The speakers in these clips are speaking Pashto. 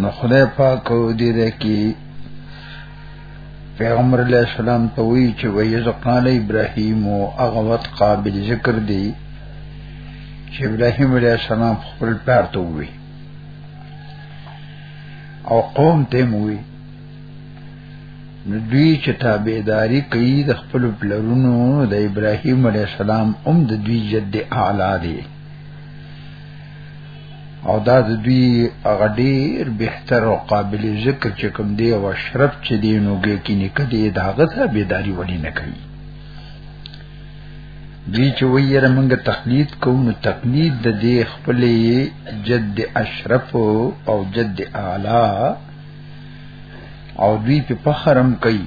نو خدای پاک دې ده کې پیغمبر علیہ السلام ته وی چې ویز قال ابراهیم او اغوت قابل ذکر دی چې ابراهیم علیہ السلام خپل پلار ته وی او قوم ته وی نو دوی چې تابعداري کوي د خپل پلرونو د ابراهیم علیه السلام هم د دوی جد اعلی دی او دا د دوی هغه ډیر بهتر او قابل ذکر چې کوم دی او اشرف چې دی نو کې کې نکدي دا غته بيداری ولې نه کوي دی چې ویره موږ تقلید کوو نو تقلید د دې خپلې جد اشرف او جد اعلی او دوی په فخرم کوي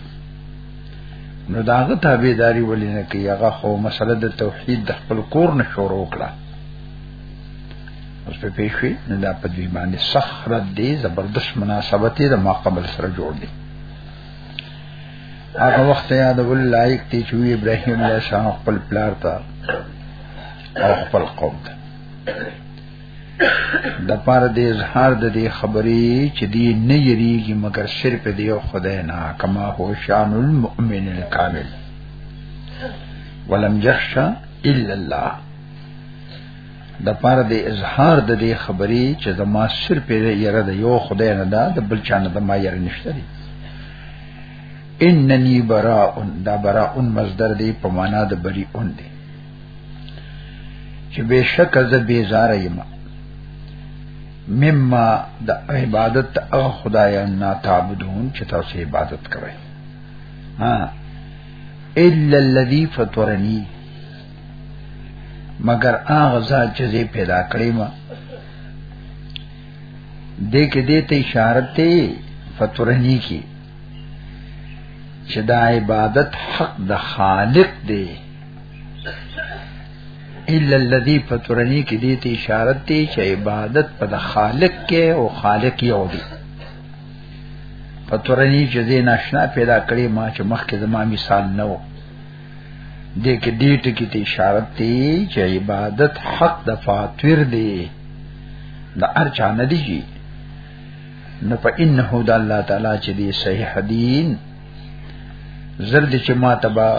نو داغه تابعداري ولې نه کوي هغه خو مسله د توحید د خپل کور نه شروع کړه اوس په پیښوي نه دا په دې باندې صخره دې زبردست مناسبت دې ما قبل سره جوړ دي هغه وخت یاد ول لایق دي چې ابراهيم له شان خپل پلار ته او خپل قوم ته د پاره د اظهار د دې خبرې چې دی نه یریږي مګر صرف دی او خدای نه کما هو شان المؤمن الکامل ولم یخشى الا الله د پاره د اظهار د دې خبرې چې زما سر په یره د یو خدای نه ده د بل چا نه د ما یره نشته دي انني براء دا براء مصدر دی په معنا د بری اون دی چې بشک ز بیزار یم مما د عبادت او خدای نه تعبدون چې تاسو عبادت کوئ ها الا الذي فطرني مگر هغه ذات چې زه پیدا کړی ما دې کې دې ته اشاره ته فطرنی کی چې دا عبادت حق د خالق دی الا الذي فطرني کې دې ته اشاره ته چې عبادت په د خالق کې او خالق یو دی فطرني چې دې ناشنا پیدا کړی ما چې مخکې زما مثال نه و دې کې دې ټکی ته اشاره ته چې عبادت حق د فاتور دی د ارچا نه دی نه په انه د الله تعالی چې دی صحیح دین زرد چې ما تبا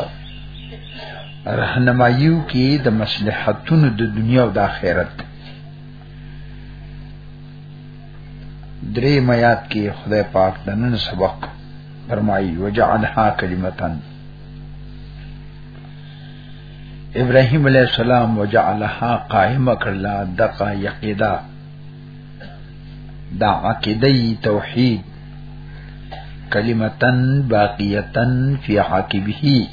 رهنمایو کې د مصلحتونو د دنیا او د آخرت درې میات کې خدای پاک د نن سبق فرمایي وجعلها کلمتان ابراهيم عليه السلام وجعلها قائمه کړلا دقه يقيدا دا عقیده توحید کلمتن باقیتن فی عاقبه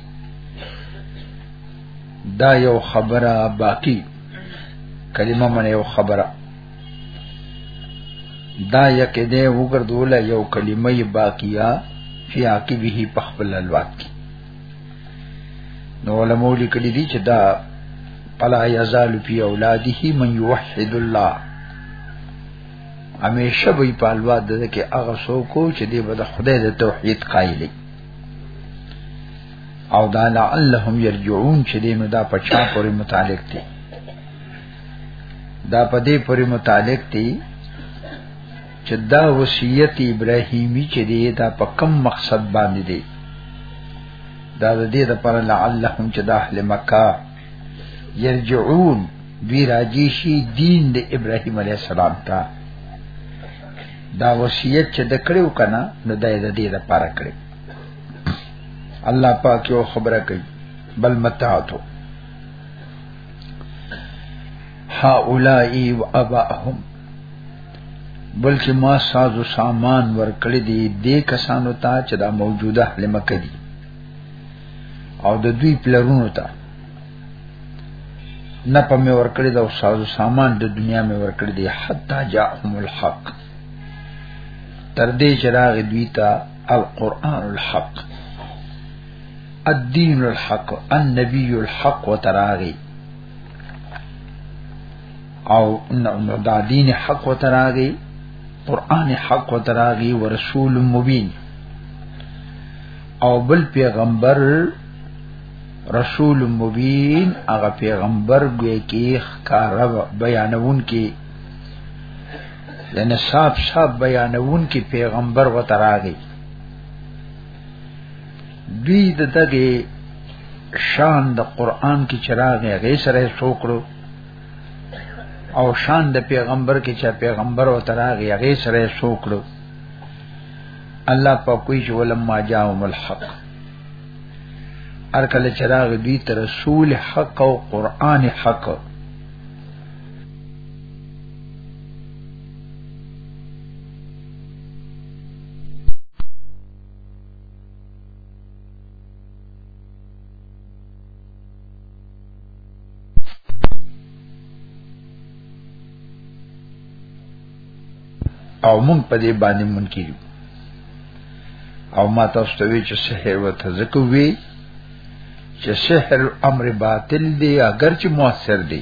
دا یو خبره باقی کلمه من یو خبره دا یکه دې وګرځول یو کلمه باقیه فی عاقبه پخپل الوات کی نو علماء لیکلی دي چې دا فلا یزال فی اولاده من یوحد الله همیشه به په الواد ده کې هغه څوک چې دی به د خدای د توحید قائل او دا لعلهم یرجعون چې دی نو دا پچا پورې متعلق دی دا په دې پورې متعلق دی چې دا وصیت ابراهیمی چې دی دا په کم مقصد باندې دی دا د دې لپاره لعلهم چې د اهل مکه يرجعون دوی راجی شي دین د ابراهیم علی السلام ته دا وصیت چې د کړو کنه نو د دې لپاره کړی الله پاک یو خبره کوي بل متعتو هاولای و اباهم بلکې ما ساز او سامان ورکړي دي د کسانو ته چې دا موجوده اهل مکه دي او د دوی پلرونو ته نه په مې ورکړي دا ساز او سامان د دنیا مې ورکړي دي حتا جاءهم الحق تر دې چې راغی دوی ته القرآن الحق الدين الحق النبي الحق وتراغي او دا دین حق وتراغي قران حق وتراغي ورسول مبين او بل پیغمبر رسول مبین هغه پیغمبر ګوي کې ښکار بیانون کې لنه صاحب صاحب بیانون کې پیغمبر وتراغي دوی د دغه شان د قران کې چراغ هغه سره شوکړو او شان د پیغمبر کې چې پیغمبر او تراغ هغه سره شوکړو الله په کوئی چې ولما جاءهم الحق ارکل چراغ دوی تر رسول حق او قران حق او مونږ په دې باندې منکر او ما تاسو ته وی چې سحر وته زکو وی چې سحر امر باطل دی اگر چې موثر دی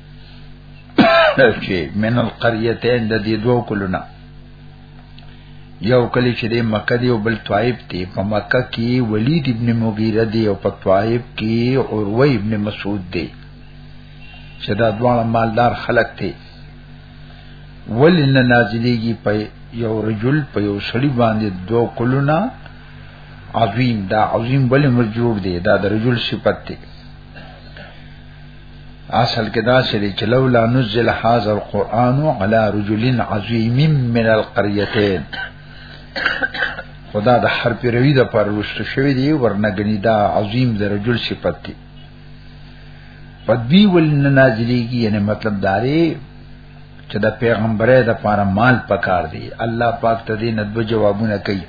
چې من القريتين د دې دوه کلونه یو کلی چې د مکه دی او بل طائف دی په مکه کې ولید ابن مغیره دی او په طائف کې عروه ابن مسعود دی چې دا دواړه مالدار خلک دي ولن نازلېږي په یو رجل په یو سړي باندې دوه کلونه عظیم دا عظیم بل مجرور دی دا د رجل صفت دی اصل کې دا سړي چې لولا نزل هاذا القرآن على رجل عظيم من القريتين خدا د حرف روي د پر وشت شوی دی ورنګنی دا عظیم د رجل صفت دی پدوی ول نازلیږي یعنی مطلب داري چې د پیغمبره د پاره مال پکار دی الله پاک ته دې ندو جوابونه کوي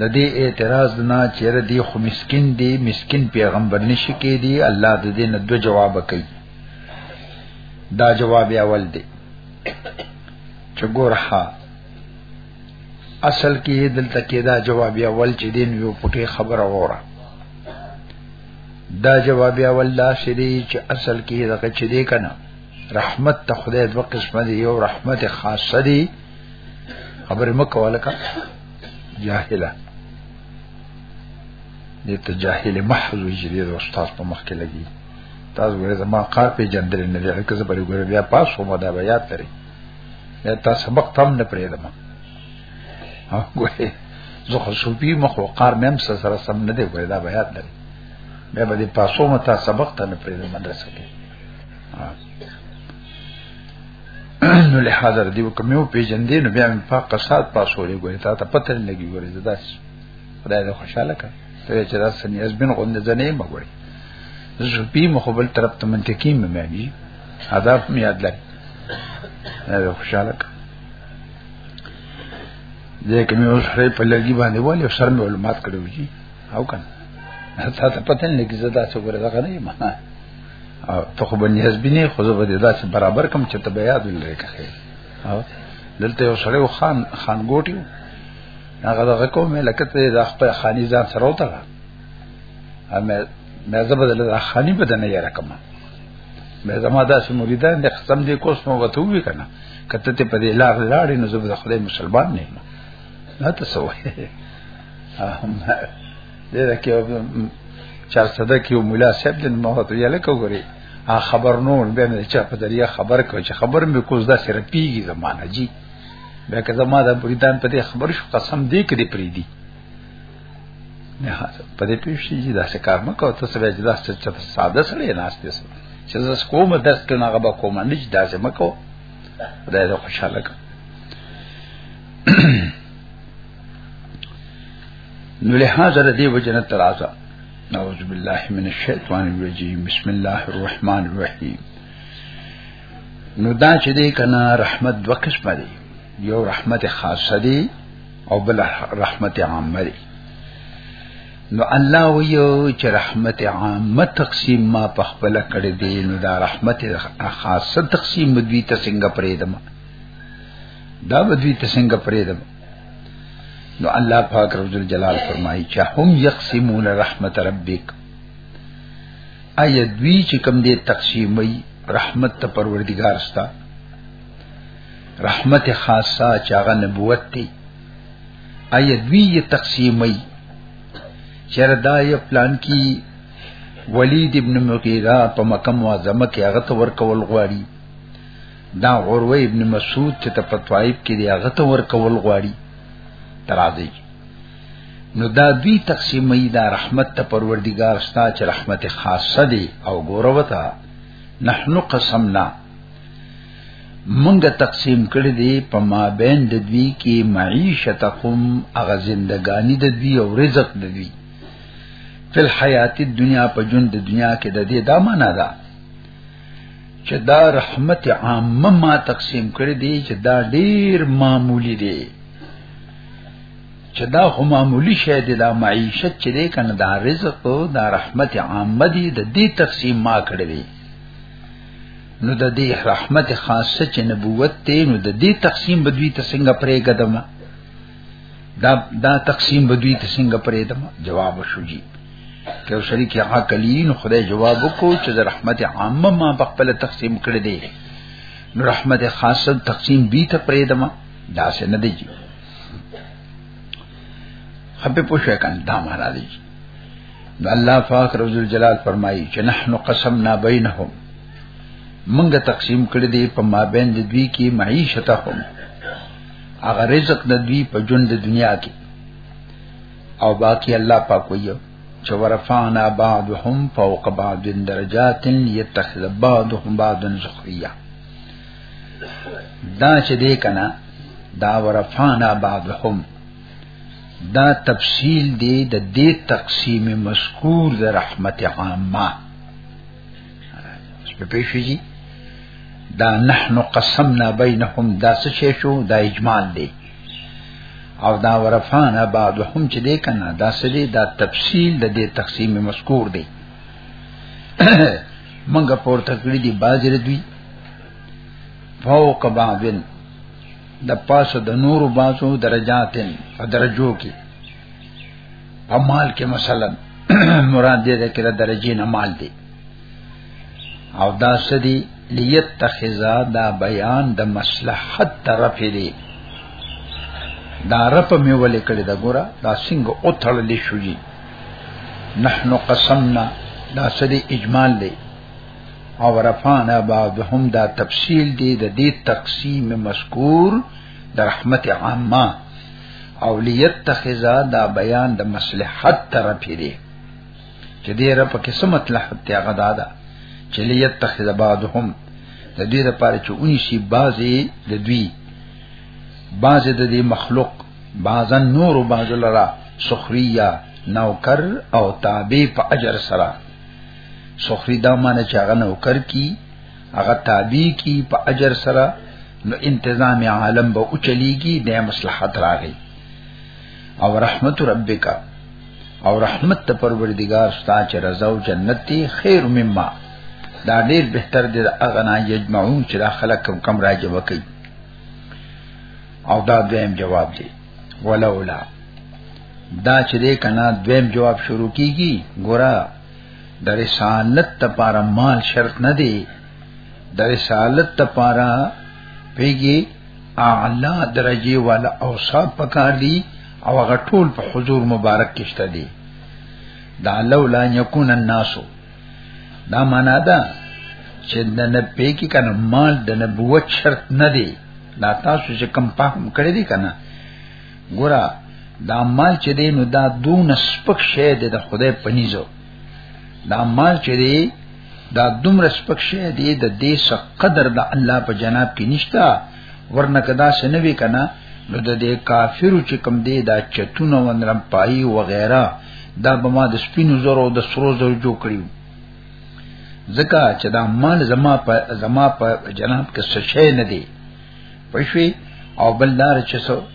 د دې اعتراض نه چیرې دی خو مسكين دی مسكين پیغمبر نشي کې دی الله د دې نه دو جواب کوي دا جواب اول دی چې ګورها اصل کې دلته کې دا جواب اول چې دین یو پټي خبره وره دا جواب اول لا شری چې اصل کې دغه چې دی کنه رحمت ته خدای دوه قسمه دی یو رحمت خاصه دی خبر مکه ولکه جاهله دې ته جاهل محض وجري د استاد په مخ کې لګي تاسو ګوره زما کار په جندل نه لري که زه بل ګوره بیا پاس هم دا بیا ترې یا تاسو سبق تم نه پرې دم ها ګوره زه خو صوفي مخ او کار مې هم سره سم نه دی ګوره دا بیا ترې بیا به پاسو متا سبق ته نه پرې مدرسې کې نو له حاضر دیو کومو پیجندې نو بیا په قصاد پاسولې ګورې تا ته پته نه لګي ګورې زدا خدای دې خوشاله کړ ته چې دا سنیاز بن غوند ځنې مګورې زوپی مخبل طرف ته منطقي مې مې هدف مې یاد لګ دا خوشاله کړ دې کومې اوس هرې په لګي باندې ولې سر مې علمات کړو جی او کنه تا ته پته نه لګي زدا څه ګورې دا غنې ما ته خو بنی حزبی نه خو زه به داسې برابر کم چې ته بیا دل لري کخې دلته یو سړی خان خان ګوټیو هغه دغه کوم لکه ته د خپل خاني ځان سره وتره امه مې زه بدل د خاني بدنه یې رقم مې زما داسې مریدان د قسم دې کوس مو وته وی کنه کته ته په دې لار لاړې نو زه به خدای مسلمان نه نه ته سوې دې دا کې چار صدا کې مولا صاحب د موت یې لکه وګوري ا خبر نو به نه چا په دریا خبر کو چې خبر مې کوز دا سره پیږي زمانہ جی بیا که زما د بریدان په دې خبر شو قسم دې کړې پری دی نه په دې پیښې چې دا څه کار مکو ته سره چې دا څه ساده سره نه استې سره چې زس کوم درس کې نه غبا کوم نه چې دا څه مکو خدای دې خوشاله کړه نو له حاضر دی وجنه ترازا نعوذ بالله من الشیطان الرجیم بسم الله الرحمن الرحیم نو دا چې دی کنا رحمت دو قسم دی یو رحمت خاصه دی او بل رحمت عامه دی نو الله ویو چې رحمت عامه تقسیم ما په خپل کړی دی نو دا رحمت خاصه تقسیم دوی ته څنګه پرېدم دا دوی ته څنګه پرېدم نو الله پاک رب جلال فرمایي چې هم یقسمون رحمت ربک اي دوی چې کوم دې تقسیمي رحمت ته پروردگار ستا رحمت خاصه چې هغه نبوت دی اي دوی یې تقسیمي چر دا یې پلان کی ولید ابن مغیره په مکه معظمه کې هغه ته ورکول غواړي دا عروه ابن مسعود چې ته په طائف کې دی هغه ته ورکول غواړي ترازی نو دا دوی تقسیمې دا رحمت ته پروردگار ستا چې رحمت خاصه دی او ګوروتا نحنو قسمنا منګه تقسیم کړی دی په ما بین د دوی کې معیشتکم اغه زندگانی د دوی او رزق د دوی فل حیات دنیا په جون د دنیا کې د دې دا معنا ده چې دا رحمت عامه ما تقسیم کړی دی چې دا ډیر معمولی دی چې دا خو معمولی شی دی دا معیشت چې دی کنه دا رزق او دا رحمت عامه دی د دې تقسیم ما کړی دی نو د دې رحمت خاصه چې نبوت ته نو د دې تقسیم بدوی ته څنګه پرې قدمه دا دا تقسیم بدوی ته څنګه پرې دم جواب شو جی که شریک عقلین خدای جواب کو چې د رحمت عامه ما په خپل تقسیم کړی دی نو رحمت خاصه تقسیم بی ته پرې دم دا څه نه دی جی خپه پوښه کان دا معنا دی نو الله پاک رب الجلال فرمایي چې نحن قسمنا بینهم منګه تقسیم کړی دی په مابین د دوی کې معیشتهم هغه رزق د دوی په ژوند د دنیا کې او باقی الله پاک ویو چې ورفعنا بعضهم فوق بعض درجات يتخذ بعضهم بعضا سخريا دا چې دې کنا دا ورفعنا بعضهم دا تفصیل دی د دې تقسیم مذکور د رحمت عامه په پیښیږي دا نحن قسمنا بینهم دا څه شی شو دا اجمال دی او دا ورفانا بعضهم چې دی کنه دا څه دی دا تفصیل د دې تقسیم مذکور دی منګه پورته کړی دی باجر دوی فوق بعضن د پاسه د نور باسو درجاتن په درجو کې په مال کې مثلا مراد دې ده کې د درجه نه مال دی او دا سدي لیت تخزا دا بیان د مصلحت طرف دی دا رپ می ولې کړی دا ګوره دا څنګه او تړلې شوې نحن قسمنا دا سدي اجمال دی او رفعنا بعضهم دا تفصیل دی د دې تقسیم مذکور د رحمت عامه او ليتخذ دا بیان د مصلحت طرف دی چې دې رب کې څه مطلب ته غدا ده چې ليتخذ بعضهم د دې لپاره چې اونې شي بعضي د دوی بعضي د دې مخلوق بعضا نور او بعض لرا سخريه نوکر او تابع په اجر سره سخری دا معنی چې هغه نوکر کی هغه تابع کی په اجر سره نو انتظام عالم به او چلیږي د مصلحت راغی او رحمت ربک او رحمت ته پروردگار ستا چې رضا او جنت دی خیر مما دا ډیر بهتر دی هغه نه یجمعون چې دا خلک کم کم راځي وکي او دا دویم جواب دی ولولا دا چې دې کنا دویم جواب شروع کیږي ګورا د رسالت لپاره مال شرط نه دی د رسالت لپاره پیږي اعلی درجه والا اوصاف پکار دي او هغه ټول په حضور مبارک کې شته دي دا لولا یکون الناس دا معنا ده چې د نبی کې کنه مال د نبوت شرط نه دی دا تاسو چې کم پاهم کړی دی کنه ګورا دا مال چې دی نو دا دون سپک شه دی د خدای پنيزو دا مال چې دی دا دومره سپک شی دی د دې څخه قدر د الله په جناب کې نشتا ورنه کدا سنوي کنه نو د دې کافرو چې کم دی دا چتونه ونرم پای و غیره دا به ما د سپینو زرو د سرو زرو جوړ کړیو ځکه چې دا مال زما په زما په جناب کې څه شی نه دی پښوی او بلدار چې سو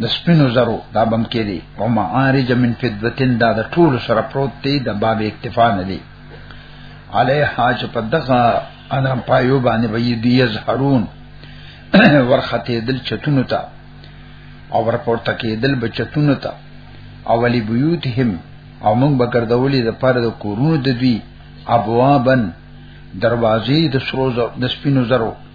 د سپینو زرو دا بم کې دي او معارج من فدوتن دا د ټول سره پروت دی د باب اکتفا نه دی علی حاج په دغه انا پایو باندې وی دی یزهرون ورخته دل چتونو تا او ورپورته کې دل بچتونو تا او ولی بیوتهم او موږ به ګرځولې د پاره د کورونو د دوی ابوابن دروازې د سرو د سپینو زرو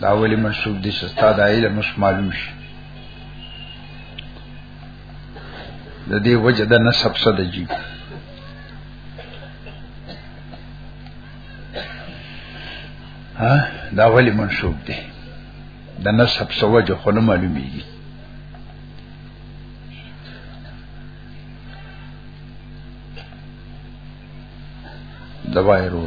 دا ولی منسوب دي چې استاد علم مش معلوم شي د دې وجه د نسب څه دی جی ها دا ولی منسوب دي د نسب څه وجه خو نه معلومیږي دوايرو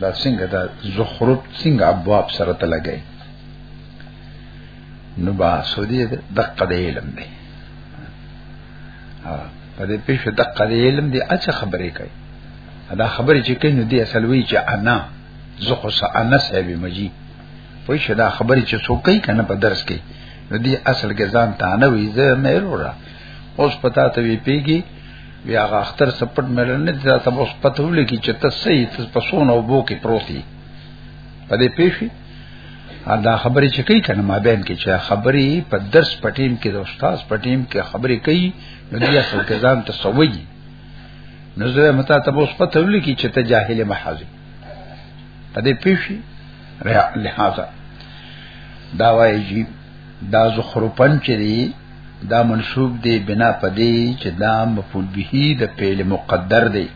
دا څنګه دا زخرف څنګه ابواب سره ته لګي نو با سودی دقه د علم دی په دې پیښ دقه د علم دی اچھا خبرې کوي دا خبرې چې کینو دی اصل وی چې انا زخو سا انا صاحب مجی وای شدا خبرې چې څوک کوي کنه په درس کې نو دی اصل کې ځان ته نه وی زه مې وروړه اوس پتا ته وی پیږي بیا هغه اختر سپټ مېړ نه دي تاسو اوس پته ولګي چې تاسو یې تاسو په سونه او بو کې پروتي په دې پیښې دا خبرې چې کوي کنه ما بین کې چې خبرې په درس پټیم کې د استاد پټیم کې خبرې کوي نو دې اصل کې ځان ته سوي نو زه متا ته اوس پته ولګي چې ته جاهل محاذ په دې پیښې لہذا دا وایي دا زخرپن چې دی دا منصوب دی بنا پدې چې دا مفعول به د فعل مقدر دی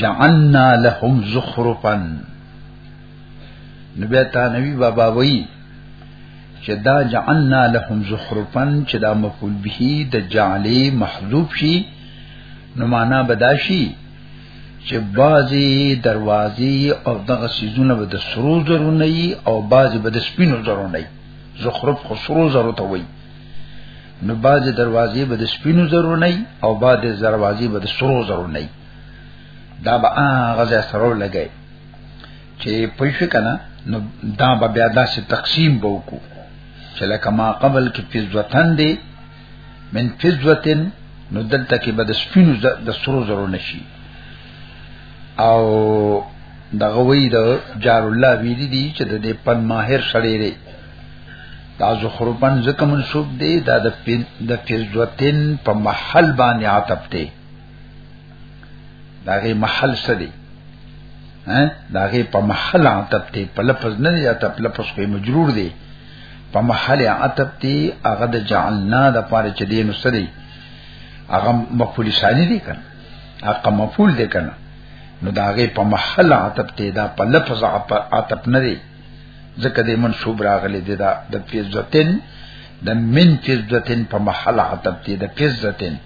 جعلنا لهم زخرفا نبی تا نبی بابا وی چې دا جعلنا لهم زخرفا چې دا مفعول به د جعلی محذوف شي نو معنا بداشي چې بازي دروازې او دغه سيزونه به د سرو زرو نه او بازي به د سپینو زرو نه زخرف خو سرو زرو ته وای نو باز دروازې به د سپینو زرو نه او باز دروازې به د سرو زرو نه دا به هغه ځای سره لګي چې پېښ کنا نو دا به بیا داسې تقسیم به وکړو چې لکه ما قبل کې فزوتن دی من فزوتن نو دلته کې به د سپینو د سرو زرو نشي او دغه وی د جار الله ویری دی چې د دې پن ماهر سړی دی دا زخربن زکه منسوب دی دا د د فزوتن په محل باندې عتب دی داغه محل سدي ها داغه په محل عتب ته په لفظ نه یا ته په لفظ کوي مجرور دی په محل عتب ته هغه د جعلنا د پاره چې دین سدي هغه مفعول ثانی دی کنه هغه مفعول دی کنه نو داغه په محل عتب ته دا په لفظ عتب نه دی ځکه د منصوب راغلی دی دا د فزتن د من فزتن په محل عتب ته د فزتن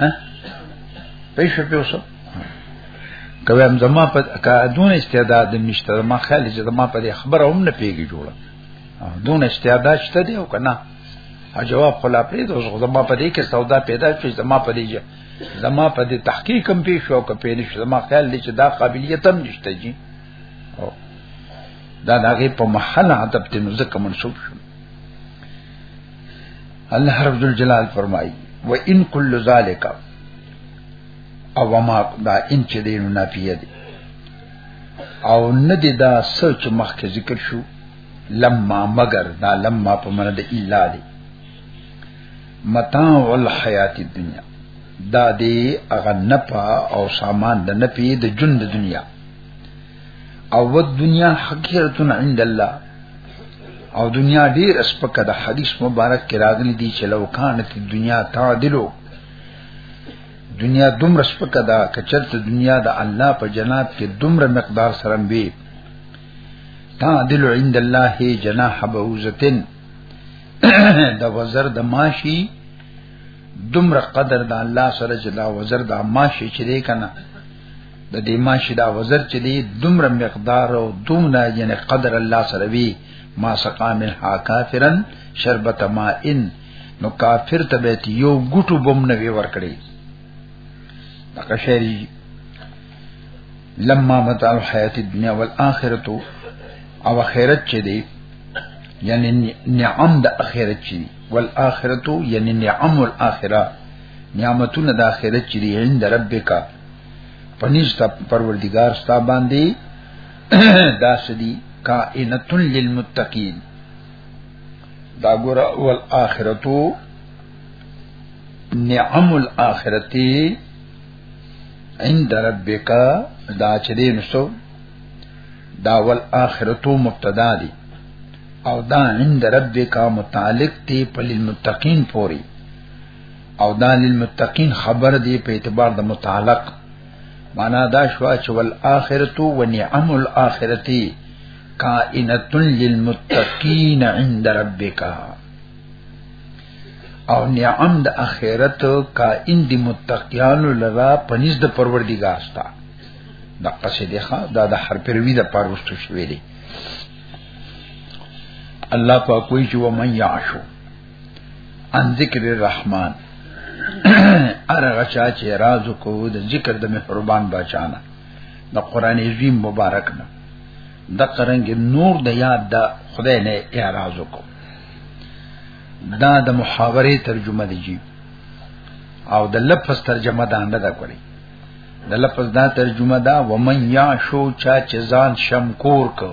ها پېښه په اوسه کوي هم زما په دون استعداد نشته ما خیال چې زما په خبره هم نه پیږي جوړه دون استعداد شته دی او کنه ا جواب خلا پرې د زما په دې کې سودا پیدا شي زما په دې زما په دې تحقیق هم پیښ او کپې نشي زما خیال دی چې دا قابلیت هم نشته جی او دا دغه په محل عتب ته نو ځکه منسوب شو الله رب ذوالجلال فرمایي و ان کل ذالک او ما دا ان چې دی نه پیه دی او نه دی دا سوچ مخکې ذکر شو لما مگر دا لما په من د الا دی متاع الحیات الدنیا دا دی اغه نپا او سامان د نپی د جون د دنیا او و دنیا حقیقتن عند الله او دنیا ډیر اسپکه د حدیث مبارک کې راغلي دي چې لو کانت دنیا تعدلو دنیا دومره سپکه ده کچرته دنیا د الله په جناب کې دومره مقدار سره وي تعدل عند الله جناح بعوزتن د وزر د ماشي دومره قدر د الله سره چې دا وزر د ماشي چې دی کنه د دې ماشي دا وزر چې دی دومره مقدار او دومره یعنی قدر الله سره وی ما سقا من ها کافرن شربت ما ان نو کافر ته به یو ګټو بم نه وی ورکړي لکه شری لما متع الحیات الدنیا والآخرت او اخرت چې دی یعنی نعم د اخرت چې دی والآخرت یعنی نعم الاخره نعمتونه د اخرت چې دی عند ربک پنځ ته پروردگار ستا باندې دا سدي کائنۃ للمتقین دا ګور اول اخرتو نعم الاخرتی عند ربک دا چې دې نو دا ول اخرتو مبتدا دي او دا عند ربک متعلق دی په للمتقین پوری او دا للمتقین خبر دی په اعتبار د متعلق معنا دا شو چې ول اخرت و نعم الاخرتی کائنۃ للمتقین عند ربک او نعم د اخرت کائن دی متقیان لرا پنځ د پروردګار ستا د قصیده ښا دا د هر پروي د پاروستو شوی دی الله په کوئی چې و من یعشو ان ذکر الرحمن ارغه چا چې راز کو د ذکر د مهربان بچانا د قران عظیم مبارک نه د قرنګ نور د یاد د خدای نه اعتراض کو دا د محاورې ترجمه دی جی او د لفظ ترجمه دا نه دا کړی د لفظ دا ترجمه دا ومن یا شو چا چې ځان شمکور کو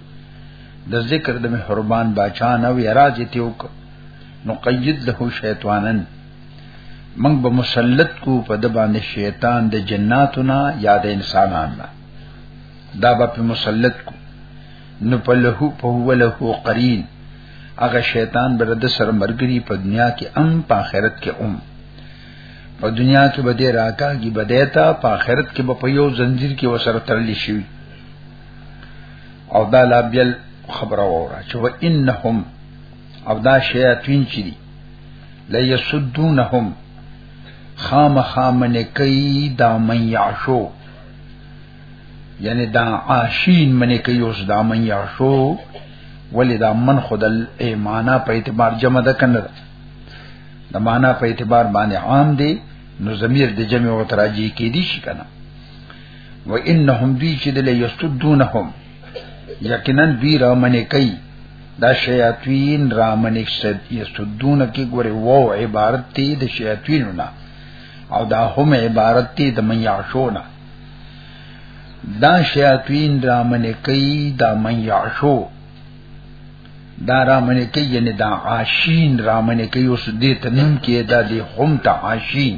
د ذکر د مهربان بچا نه وی راځ تیوک نو قید له شیطانن من به مسلط کو په د باندې شیطان د جناتنا یا د انسانانو دا به په مسلط کو نو په له په هو له قرین هغه شیطان بر د سر مرګری په دنیا کې ام په آخرت کې ام په دنیا کې بده راکاږي بده تا په آخرت کې به په یو زنجیر کې وسره تړل شي او دا لا بیل خبره وره چې و انهم او دا شیاطین چې دي لا یسدونهم خام خام نه کوي دا من یعشو یعنی دا عاشین من کوي اوس دا من یعشو ولی دا من خدل ایمانا په اعتبار جمع ده کنه د معنا په اعتبار باندې عام دي نو ضمیر د جمع او تراجی کې دي شي کنه و انهم دوی چې دل یسدونهم یقینا دوی را منې کوي دا شیاطین را منې سد یسدون کې ګوره وو عبارت دی د شیاطینو نه او دا هم عبارت دی د من یعشونا دا شیاطین را منې کوي دا من یعشو دا را منې کوي یعنی دا عاشین را منې کوي اوس دې تنم کې دا دې هم ته عاشین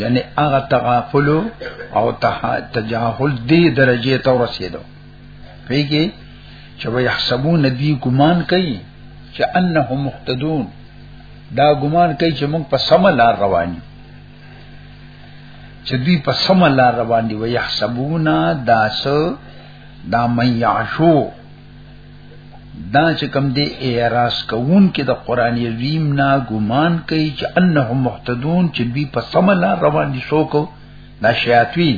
یعنی هغه تغافل او تجاهل دی درجه ته رسیدو پیږي چې وي حسابو ندی ګمان کوي چې انهم مهتدون دا ګمان کوي چې موږ په سم لار روان یو چې دوی په سم لار روان دي وي حسابونه داسو دا مې عاشو دا چې کم دی اعراض کوون کې د قران عظیم نا ګمان کوي چې انهم محتدون چې دوی په سملا روان دي شو کو دا شیاطین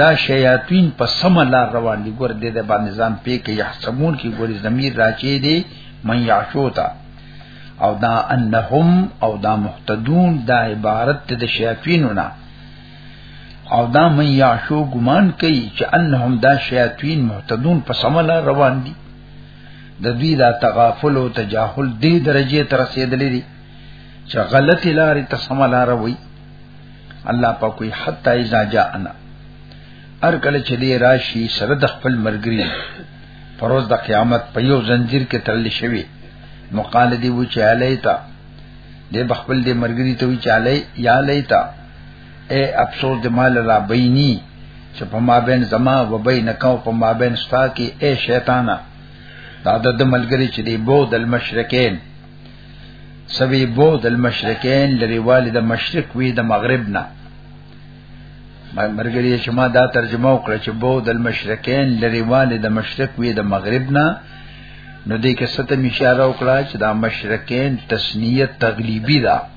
دا شیاطین په سملا روان دي ګور دې د باندې ځان پې کې یحسبون کې ګور زمير راچې دي من یعشوتا او دا انهم او دا محتدون دا عبارت د شیاطینونه او دا من یعشو ګمان کوي چې انهم دا شیاطین معتدون په سملا روان دي د دوی دا تغافل او تجاهل دې درجه تر رسیدلې دي چې غلطی لارې ته سملا روي الله په کوئی حتا اذا جاءنا ار کله چې دې راشي سره د خپل مرګري پروز د قیامت په یو زنجیر کې تړل شوی مقاله دی و چې الیتا دې بخپل دې مرګري ته وی چې الی یا الیتا اے افسوس د مال را بینی چې په ما بین زما و بین کاو په ما بین ستا کې اے شیطانا دا د ملګری چې دی بو د مشرکین سوی بو د مشرکین لري والد مشرک وی د مغرب نه مرګری چې ما دا ترجمه وکړه چې بو د مشرکین لري والد مشرک وی د مغرب نه نو دې کې ستم اشاره وکړه چې دا مشرکین تسنیه تغلیبی ده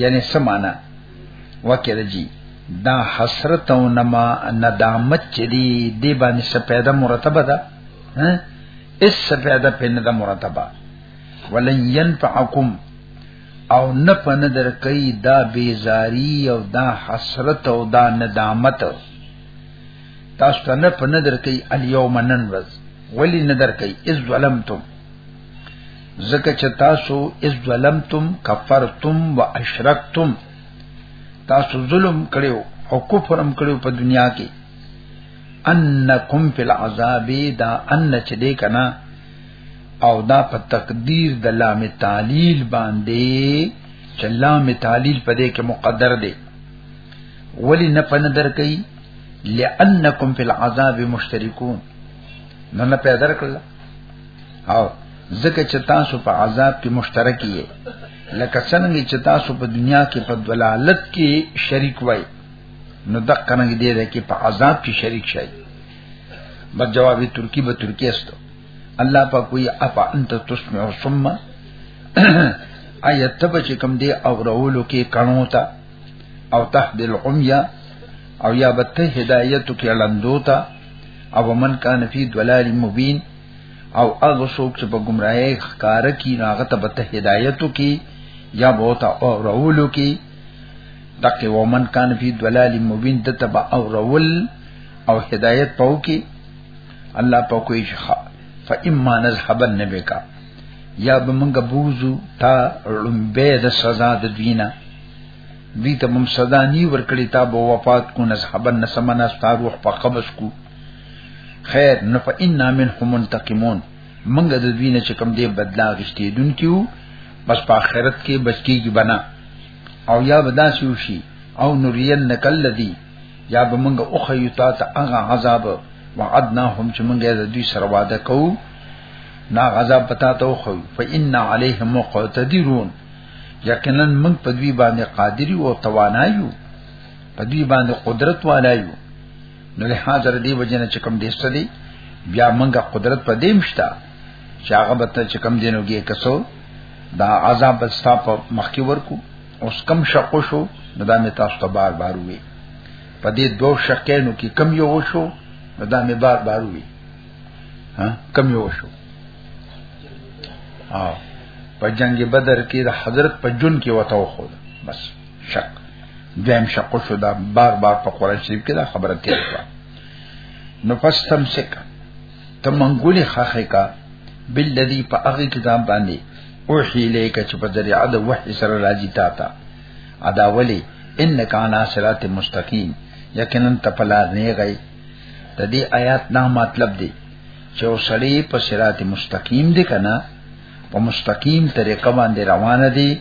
یعنی سمانا وکړه جی دا حسرت او نما ندامت چری دی باندې سپیدا مرتبه ده اس سپیدا په نه ده مرتبه ولن ينفعکم او نه پنه در کوي دا بیزاری او دا حسرت او دا ندامت تاسو ته نه پنه در کوي الیوم نن ورځ ولی نه در کوي از ظلمتم زکه چې تاسو اس ظلمتم کفرتم واشرکتم تاسو ظلم کړو او کفرم کړو په دنیا کې انکم فی العذاب دا ان چې دې کنا او دا په تقدیر د لام تعلیل باندې چې لام تعلیل په دې کې مقدر دی ولی نه پنه در کوي لئنکم فی العذاب مشترکون نه نه پیدا کړل او ځکه چې تاسو په عذاب کې مشترک یې لکه څنګه چې تاسو په دنیا کې په دلالت کې شریک وای نو دقه نه دی چې په عذاب کې شریک شئ بس جواب ترکی به ترکی استو الله په کوئی افا انت تسمع ثم آیت تب چې کوم دی او رولو کې کڼو تا او تهد العمیا او یا بته هدایت کې لندو تا او من کان فی دلال مبین او هغه څوک چې په گمراهۍ ښکار کی هغه ته به هدایت کی یا به تا او رولو کی دغه ومن کان فی دلال مبین د تبع او رول او هدایت پاو کی الله په کوئی شخه فإما نذهبن نبکا یا به موږ بوزو تا لمبه د سزا د دینه دوی ته مم صدا نی ورکړی تا به وفات کو نسحبن نسمنا ستا روح په قبض کو خیر نه فإنا منهم منتقمون منګ د دوی نه چې کم دی بدلا غشتي دن کیو بس په آخرت کې بچکیږي بنا او یا بدا شوشي او نورین نکل لدی یا به منګ او خیوتا ته هغه عذاب وعدناهم چې منګ د دوی سره وعده کوو نا عذاب پتا ته خو فإنا عليهم مقتدرون یقینا موږ په دوی باندې قادر او توانایو په دوی باندې قدرت والایو نو له حاضر دی وجنه چې کم دې ستدي بیا منګه قدرت په دې مشتا چې هغه به ته چې کم دینوږي کسو دا عذاب ستا په مخکې ورکو اوس کم شقو شو نو دا مې تاسو ته بار بار وی په دې دوه شقینو کې کم یو وشو نو دا مې بار بار وی ها کم یو وشو او په جنگ بدر کې د حضرت په جون کې وته خو بس شک دویم شق شو دا بار بار په قران شریف کې دا خبره تیر شو نو پس تم سکه ته منګولې خخه کا بل لذي په هغه کتاب باندې او حیله کا چې په ذریعہ د وحی سره راځي تا تا ادا ولی انک انا صراط مستقیم یقینا تپلا نه غي د دې آیات نه مطلب دی چې وسړی په صراط مستقیم دی کنه په مستقیم طریقه باندې روان دي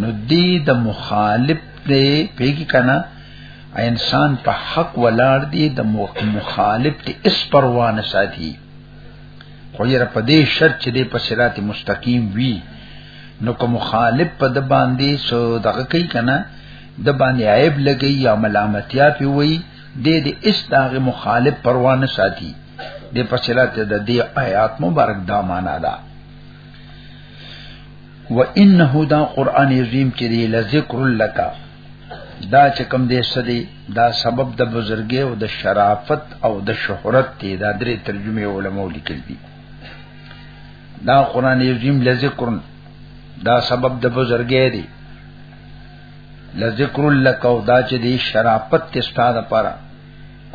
نو دې د مخالف دې پیګی کنا انسان په حق ولاړ دي د مخالف ته اس پروا نه ساتي خو یې په دې شرط چې دې په صراط مستقیم وي نو کوم مخالف په د باندې سو دغه کوي کنا د باندې عیب لګي یا ملامتیا پی وي دې دې اس داغه مخالف پروا نه ساتي د پچلات د دې آیات مبارک دا معنا ده و انه دا قران عظیم چې دی لذکر لک دا چې کوم دې سدي دا سبب د بزرګي او د شرافت او د شهرت دی دا درې ترجمه علماء لیکل دي دا قران عظیم لذکر دا سبب د بزرګي دی لذکر لک او دا چې دی شرافت کې ستاده پاره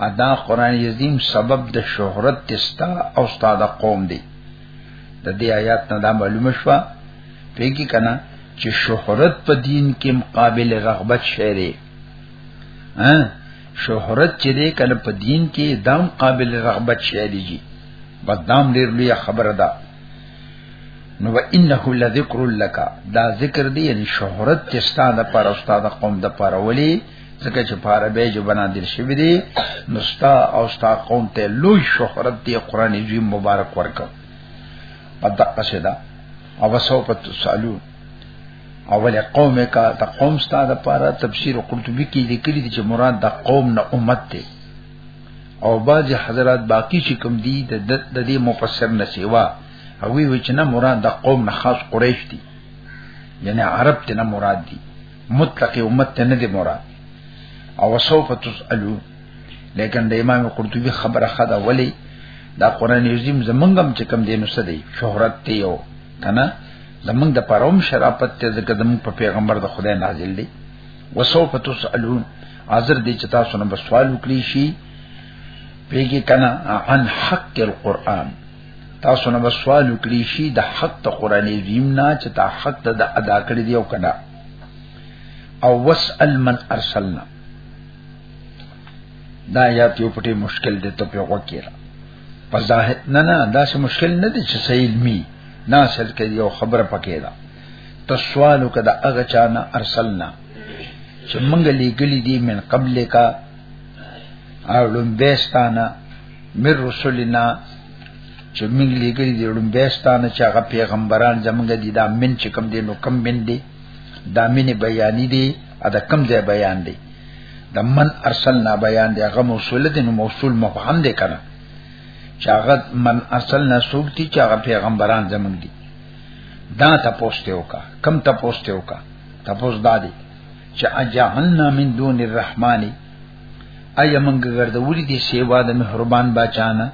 ادا قران عظیم سبب د شهرت تستا او استاد قوم دی د دې آیات نه دا معلومه شوه پیګی کنا چې شهرت په دین کې مقابل رغبت شری ها شهرت چې دې کله په دین کې دام قابل رغبت شری جی بدنام ډیر لوی خبره ده نو انه لذکر لک دا ذکر دی یعنی شهرت چې ستاسو پر استاد قوم د پر ولی ځکه چې په عربی ژبه نادر شوی دی نو ستا او ستا قوم ته لوی شهرت دی قران عظیم مبارک ورکړ په دقه شدا او وسو په تسالو اول قوم کا ته قوم ستا د پاره تفسیر قرطبی کې لیکلي چې مراد د قوم نه امت دی او باج حضرات باقی چې کوم دی د دې مفسر نه سیوا او وی چې نه مراد د قوم نه خاص قریش دی یعنی عرب ته نه مراد دی مطلق امت ته نه دی مراد او سوف تسالو لیکن د امام قرطبي خبره خدا ولی دا قران عظیم زمنګم چې کم دینو سدي شهرت ته یو کنه زمنګ د پروم شرافت ته د قدم په پیغمبر د خدای نازل دی وسوف تسالون حاضر دي چې تاسو نه سوال وکړي شي پیګه کنه عن حق القرآن تاسو نه سوال وکړي شي د حق ته قران عظیم نه چې تا حق ته د ادا کړی دی او کړه او وسال من ارسلنا دا یا یو پټي مشکل دی ته په وکړه په ظاهر نه نه دا څه مشکل نه دی چې سیل می نه سل کې یو خبره پکې ده تسوالو کده اغه چانه ارسلنا چې منګلې ګلې دي من قبل کا او لمبستانه مر رسولنا چې موږ لګري دي لمبستانه چې هغه پیغمبران زمونږ دي دا من چې کم دي نو کم من دي دا من بیانې دي ا د کم ځای بیان دي د من ارسلنا بیان دي هغه موصول دي نو موصول مفهم دي کنه چې هغه من ارسلنا سوق دي چې هغه پیغمبران زمونږ دي دا تاسو ته وکا کم تاسو ته وکا تاسو دادي چې اجعلنا من دون الرحمن ایا موږ ګرځولې دي سیوا د مهربان بچانا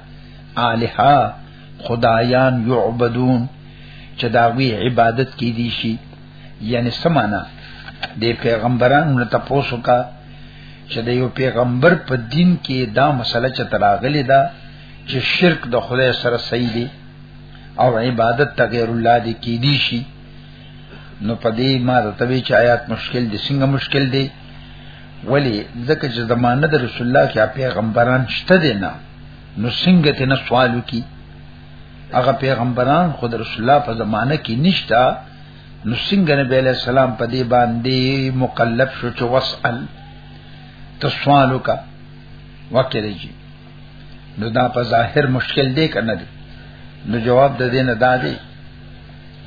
الها خدایان یعبدون چې دا وی عبادت کې دي شي یعنی سمانا د پیغمبرانو نه تاسو کا چې د یو پیغمبر په دین کې دا مسله چې تراغلې ده چې شرک د خدای سره صحیح دی او عبادت ته غیر الله دی کې دي شي نو پدې ما ته وی چې آیات مشکل دي څنګه مشکل دي ولی ځکه چې زمانه د رسول الله کې پیغمبران شته دي نه نو څنګه ته نه سوال وکي هغه پیغمبران خود رسول الله په زمانه کې نشتا نو څنګه نبی علیہ السلام په دې باندې مکلف شو چې وسأل تسوالو کا وکړي جی نو دا په ظاهر مشکل دی کنه دی نو جواب د دې نه دادی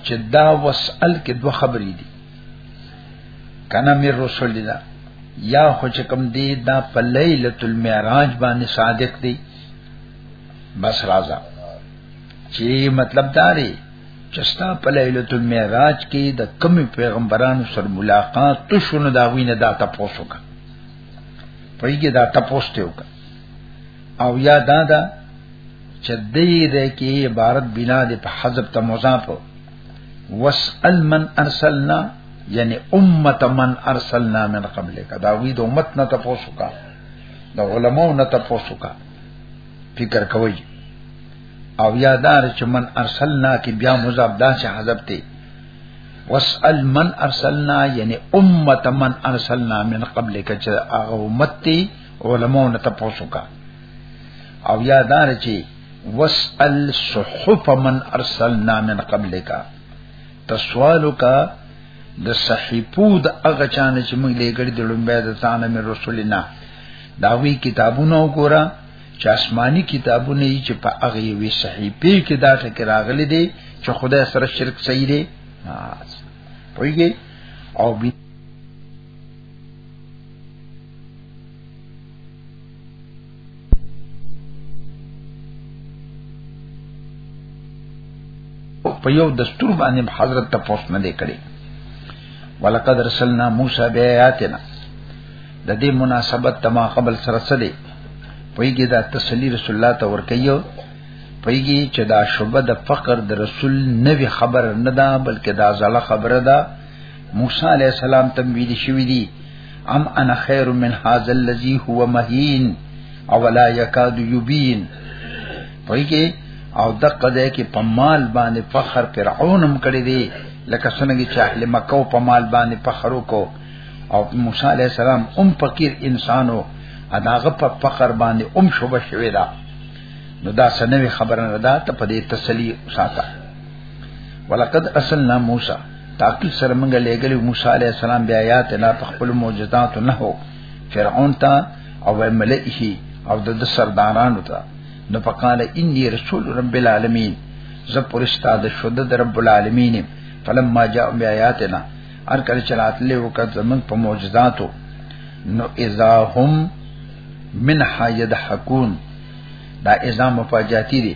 چې دا وسل کې دوه خبرې دي کنه مې رسول دي دا یا خو چې کوم دی دا په ليله المعراج باندې صادق دی بس راځه چې مطلب دا دی چې ستا په ليله المعراج کې د کوم پیغمبرانو سره ملاقات تو شونه دا وینه دا تاسو کا پېږي دا تاسو ته وکړه او یا دا دا چې دې دې کې عبارت بنا دې په حذف ته مضاف واسال من ارسلنا یعنی امه من ارسلنا من قبلک دا وی د امت نه تاسو کا د علماو نه تاسو کا فکر کوي او یادار چې من ارسلنا کې بیا مضاف دا چې حذف ته واسال من ارسلنا یعنی امه من ارسلنا من قبلک چې هغه امت علماء نه تاسو کا او یادار چی وسأل صحف من ارسلنا من قبلک تسوالو کا د صحیفو د هغه چانه چې موږ لګړي د لومبه د تانه مې رسولنا دا وی کتابونه وګوره چې آسماني کتابونه یې چې په هغه وی صحیفه کې دا ټکي راغلي دي چې خدای سره شرک صحیح دی پوهیږي او بي په یو دستور باندې حضرت ته پوښت نه دی کړی ولقد رسلنا موسی بیااتنا د دې مناسبت تما قبل سره سره پویږي دا تسلی رسول الله ته ورکیو پویږي چې دا شوبه د فقر د رسول نوی خبر نه ده بلکې دا زړه خبره ده موسی علی السلام تم ویل شوی دی ام انا خیر من هذا الذي هو مهين او لا يكاد يبين پویږي او دقه ده کې په مال باندې فخر فرعون هم کړی دی لکه څنګه چې اهل مکه په مال باندې فخر وکاو او موسی عليه السلام هم فقیر انسانو اداغه په فخر باندې هم شوبه شوی دا نو دا سنوي خبره نه ده ته په دې تسلی ساته ولقد ارسلنا موسی تاکي سره موږ لېګلې موسی عليه السلام بیا آیات نه خپل معجزات نه هو فرعون ته او ملئه او د سردارانو ته نو فقال اني رسول رب العالمین زه پرستا د شود د رب العالمین فلما جاء بیااتنا ار کله چلات له وخت زمون په معجزاتو نو اذا هم من حيضحكون دا اذا مفاجاتی دي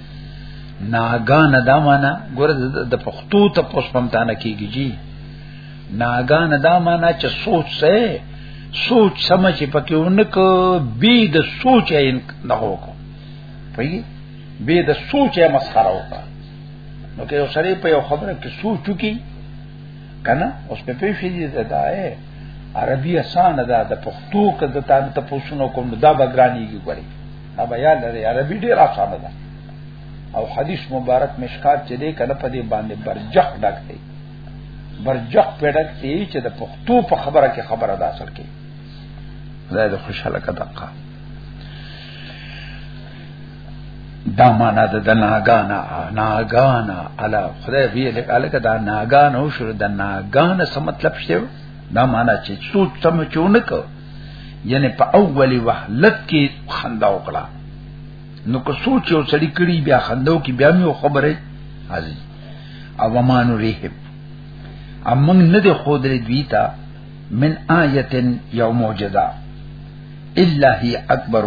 ناګان دا معنا ګور د پښتو ته پوس پمتانه کیږي جی ناګان دا معنا چې سوچ سه سوچ سمج پکې ونک بي د سوچ عین نه وکړو پي بي د سوچ یې مسخره وکړه نو کې سړی په یو خبره کې سوچ کی کنه اوس په پیښې دي دا اے عربي اسانه ده د پښتو کده تان ته پوښتنه کوم دا بګرانیږي ګوري دا بیان لري عربي ډیر آسان ده او حدیث مبارک مشکات چې دې کله په دې باندې برجخ ډک دی برجخ پیډک دی چې د پښتو په خبره کې خبره ده اصل کې دا د خوشاله کدقه دا معنا د ناګانا ناګانا الا خدای وی له کاله کدا ناګان او شر د ناګان څه مطلب شته دا معنا چې څو تم چونکو یعنی په اول وهلت کې خندا وکړه نو که سوچ یو سړی کړي بیا خندو کې بیا مې خبره حاضر او ومان ریحب امنګ نه دی خود لري دوی ته من آیتن یو معجزه الا هی اکبر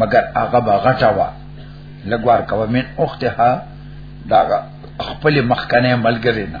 مگر هغه بغټه وا لګوار کوي من اختها دا خپل مخکنه ملګری نه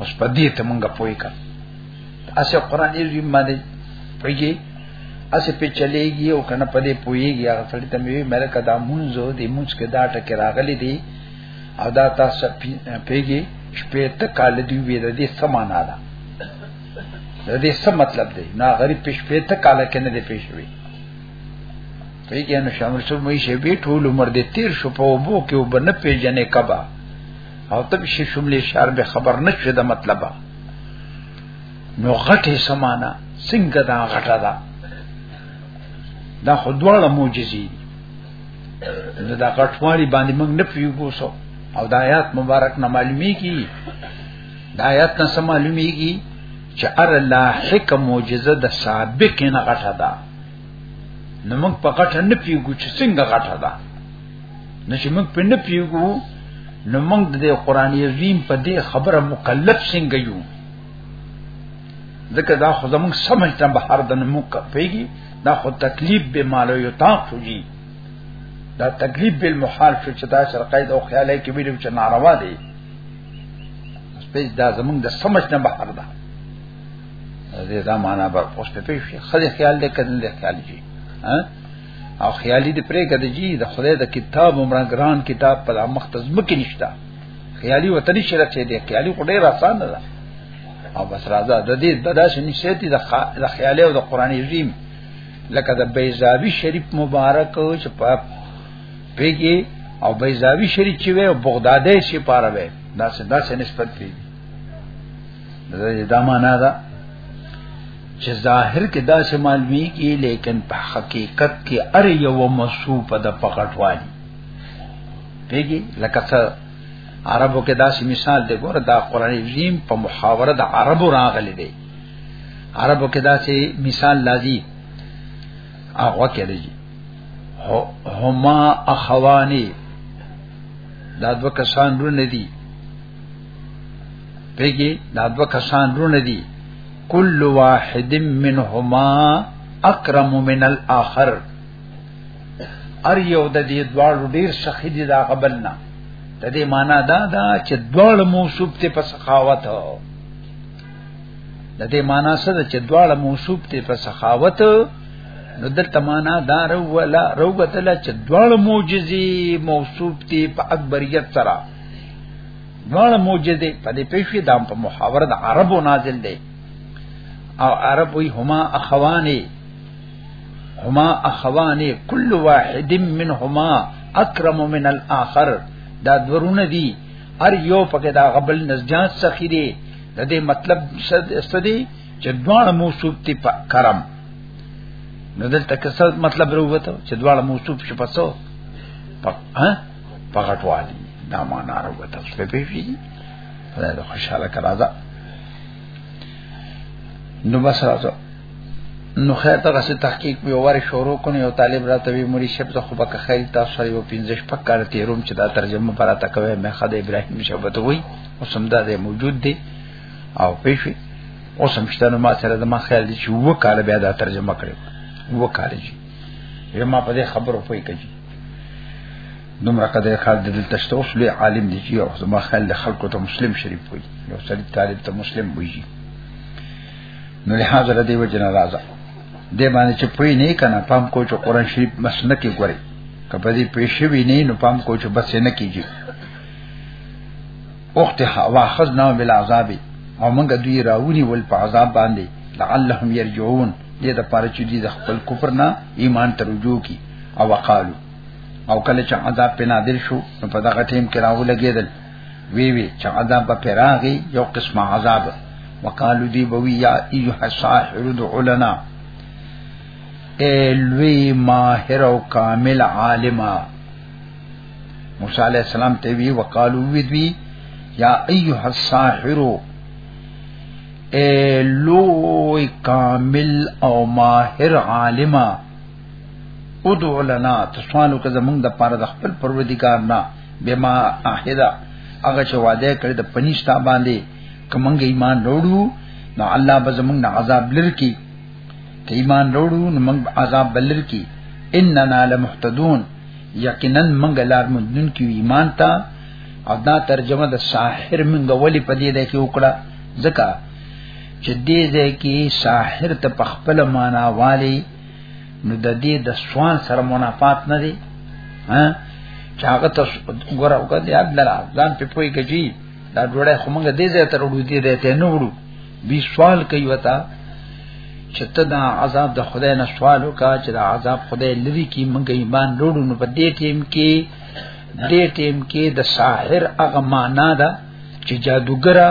اوس په دې ته مونږه پوي کا اسه قران یې دې باندې پويږي اسه په چلےږي او کنه په دې پويږي هغه سړی ته مې مې راکا دا مونږه دې مونږ کې دا ټکه راغلي دي او دا تاسو پیږي شپې ته کال دی وی د دې سمانا ده د دې څه مطلب دی نا غریب پښ په ته کاله کې نه دی پېښ وی په کې نو شامل شو مې شي به ټول عمر دې تیر شو په وبو کې وب نه پیژنې کبا او تب شي شملې شعر به خبر نه شي د مطلب نو غټه سمانا څنګه دا غټه ده دا خو دواړه معجزې نو دا غټوالي باندې موږ نه پیوګو سو او دا آیات مبارک نه معلومی کی دا آیات نه سم معلومی کی چې ار الله حکم معجزه د سابق نه غټه ده نو موږ په غټه نه پیوګو چې څنګه غټه ده نو چې موږ په نه پیګو نو موږ د قران عظیم په دې خبره مکلف څنګه یو ځکه دا خو زموږ سمج ته بهر د نه موږ پیګي دا خو تکلیف به مالو یو تا شو جی دا تکلیف به محال شو چې دا شرقای او خیالای کې ویلو چې ناروا دی سپیس دا زموږ د سمج نه بهر ده دې دا معنا به اوس په پیښه خلک خیال دې کړي خیال جی ها او خیالي دې پرې کده جی د خدای د کتاب عمره ګران کتاب په مخ ته ځمکه نشتا خیالي وطني شرک چې دې خیالي خو ډېر آسان نه ده او بس راځه د دې د داسې نشته دي د خیالي او د قران عظیم لکه د بیزاوی شریف مبارک چې په پیګي او بیزاوی شریف چې وي او بغدادي شي پاره وي دا څه دا څه نسبت دی دا معنا ده چې ظاهر کې دا سه معلومی کی لیکن په حقیقت کې ار یو مصوب د پکټوالي پیږي لکه څه عربو کې دا سه مثال دی ګوره دا قران عظیم په محاوره د عربو راغلي دی عربو کې دا سه مثال لازی هغه کې دی هما اخوانی دا دو کسان رونه دي پیږي دا دوه کسان رونه دي کل واحد منهما اکرم من الاخر ار یو د دې دواړو ډیر سخی دي دا قبلنا د دې معنا دا دا چې دواړه موصوف ته په سخاوت د دې معنا څه ده چې دواړه موصوف ته په سخاوت نو دلته معنا دا رو ولا رو بدل چې دواړه معجزي موصوف ته په اکبریت سره دواړه معجزې په دې پیښې دام په محاوره د عربو نازل دی او عرب وی هما اخوانه هما اخوانه کل واحد منهما اکرم من الاخر دا دورونه دي هر یو پکې دا غبل نزجات سخی دي د دې مطلب څه دی چې دواړه موصوف دي په کرم نو دلته کسر مطلب وروته چې دواړه موصوف شپسو په ها فقط والی دا معنا راو تاسو په پیږي خدای دې خوشاله کړه دا نو بس راځو نو خیر ته غسه تحقیق به ور شروع کونی او طالب را ته وی مری شپ ته خو بک خیر تاسو سره یو 15 پک کار تیروم چې دا ترجمه پر تا کوي مې خد ابراهیم شبت وی او سمدا دې موجود دی او پیفي او سمشته نو ما سره د ما خیال دي چې وکاله بیا دا ترجمه کړو وکاله جی یما په دې خبرو پوي کوي دومره قدر خال د دلته شته اوس لوی عالم دی چې یو زما خیال د خلکو ته مسلم شریف وي یو سړي طالب ته مسلم وي نو له حاضر دی وجه ناراضه دې باندې چې پوی نه کنه پام کو چې قران شریف مسنه کې ګوري کبه دې پېښې وی نه نو پام کو چې بس نه کیږي اخت حوا خزنا بلا عذاب او موږ دوی راونی ول په عذاب باندې لعلهم يرجعون دې د پاره چې دې د خپل کفر نه ایمان ته رجوع کی او وقالو او کله چې عذاب په نادر شو نو په دغه ټیم کې راو لګیدل وی وی چې عذاب په پیراغي یو قسم عذاب وقالو دی بوی یا ایه الساحر دع لنا الوی ماهر او کامل عالما موسی علیہ السلام ته وی وقالو وی دوی یا ایه الساحر الوی کامل او ماهر عالما ادع لنا تسوالو که زمونږ د پاره د خپل پروردګار نه بما احدا هغه چې وعده کړی د پنيشتا باندې کومنګ ایمان وروړو نو الله به زمونږ نه عذاب لرکی که ایمان وروړو نو موږ عذاب بلر کی اننا لمحتدون یقینا موږ لار مندون کی ایمان ته او دا ترجمه د ساحر موږ ولی په دې ده کې وکړه ځکه چې دې ده کې ساحر ته پخپل معنا والی نو د دې د سوال سره منافات نه دی ها چاغه ته ګور او کده یاد لرا ځان په پوي کجی دا ډوړې خو موږ دې زه تر وړو دې ته نه وړو بي سوال کوي وتا چې ته دا عذاب د خدای نه سوال وکا چې دا عذاب خدای لري کی موږ ایمان وروړو نو په دې ټیم کې دې ټیم کې د ساحر اغمانا ده چې جادوګرا